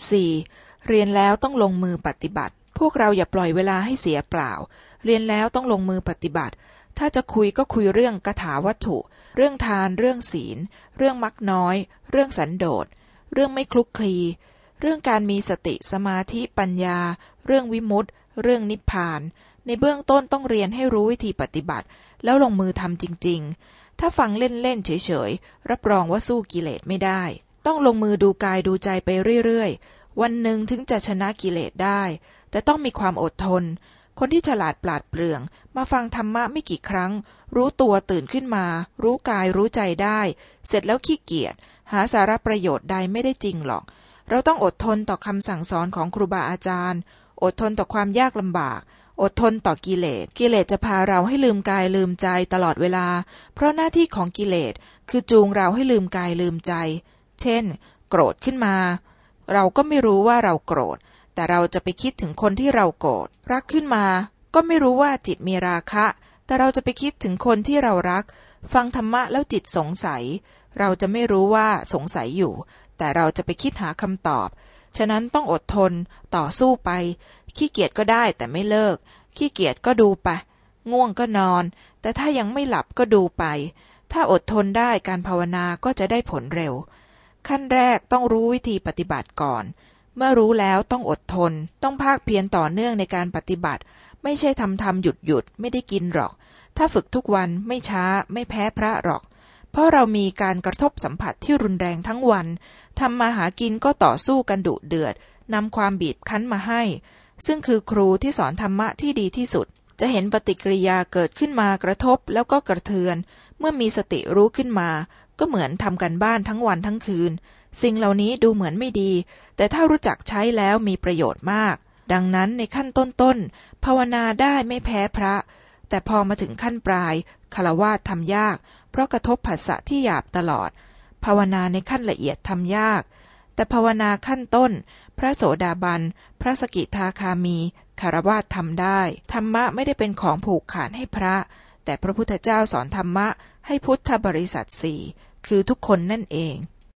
4. เรียนแล้วต้องลงมือปฏิบัติ พวกเราอย่าปล่อยเวลาให้เสียเปล่า เรียนแล้วต้องลงมือปฏิบัติ ถ้าจะคุยก็คุยเรื่องกถาวัตถุ เรื่องทาน เรื่องศีล เรื่องมักน้อย เรื่องสันโดษ เรื่องไม่คลุกคลี เรื่องการมีสติสมาธิปัญญา เรื่องวิมุตติ เรื่องนิพพาน ในเบื้องต้นต้องเรียนให้รู้วิธีปฏิบัติ แล้วลงมือทำจริง ๆ ถ้าฟังเล่นๆเฉยๆ รับรองว่าสู้กิเลสไม่ได้ ต้องลงมือดูกายดูใจไปเรื่อยๆ วันหนึ่งถึงจะชนะกิเลสได้ แต่ต้องมีความอดทน คนที่ฉลาดปราดเปรื่อง มาฟังธรรมะไม่กี่ครั้ง รู้ตัวตื่นขึ้นมา รู้กายรู้ใจได้ เสร็จแล้วขี้เกียจหาสาระประโยชน์ใดไม่ได้จริงหรอก เราต้องอดทนต่อคำสั่งสอนของครูบาอาจารย์ อดทนต่อความยากลำบาก อดทนต่อกิเลส กิเลสจะพาเราให้ลืมกายลืมใจตลอดเวลา เพราะหน้าที่ของกิเลสคือจูงเราให้ลืมกายลืมใจ เช่น โกรธขึ้นมา เราก็ไม่รู้ว่าเราโกรธ แต่เราจะไปคิดถึงคนที่เราโกรธ รักขึ้นมา ก็ไม่รู้ว่าจิตมีราคะ แต่เราจะไปคิดถึงคนที่เรารัก ฟังธรรมะแล้วจิตสงสัย เราจะไม่รู้ว่าสงสัยอยู่ แต่เราจะไปคิดหาคำตอบ ฉะนั้นต้องอดทน ต่อสู้ไป ขี้เกียจก็ได้แต่ไม่เลิก ขี้เกียจก็ดูไป ง่วงก็นอน แต่ถ้ายังไม่หลับก็ดูไปถ้าอดทนได้การภาวนาก็จะได้ผลเร็ว ขั้นแรกต้องรู้วิธีปฏิบัติก่อน เมื่อรู้แล้วต้องอดทน ต้องภาคเพียรต่อเนื่องในการปฏิบัติ ไม่ใช่ทำทำหยุดหยุดไม่ได้กินหรอก ถ้าฝึกทุกวันไม่ช้าไม่แพ้พระหรอก เพราะเรามีการกระทบสัมผัสที่รุนแรงทั้งวันทำมาหากินก็ต่อสู้กันดุเดือดนำความบีบคั้นมาให้ ซึ่งคือครูที่สอนธรรมะที่ดีที่สุด จะเห็นปฏิกิริยาเกิดขึ้นมากระทบแล้วก็กระเทือน เมื่อมีสติรู้ขึ้นมา ก็เหมือนทำกันบ้านทั้งวันทั้งคืน สิ่งเหล่านี้ดูเหมือนไม่ดี แต่ถ้ารู้จักใช้แล้วมีประโยชน์มาก ดังนั้นในขั้นต้นๆภาวนาได้ไม่แพ้พระ แต่พอมาถึงขั้นปลายคารวาสทำยาก เพราะกระทบผัสสะที่หยาบตลอด ภาวนาในขั้นละเอียดทำยาก แต่ภาวนาขั้นต้น พระโสดาบัน พระสกิทาคามีคารวาสทำได้ ธรรมะไม่ได้เป็นของผูกขาดให้พระแต่พระพุทธเจ้าสอนธรรมะ ให้พุทธบริษัทสี่คือทุกคนนั่นเอง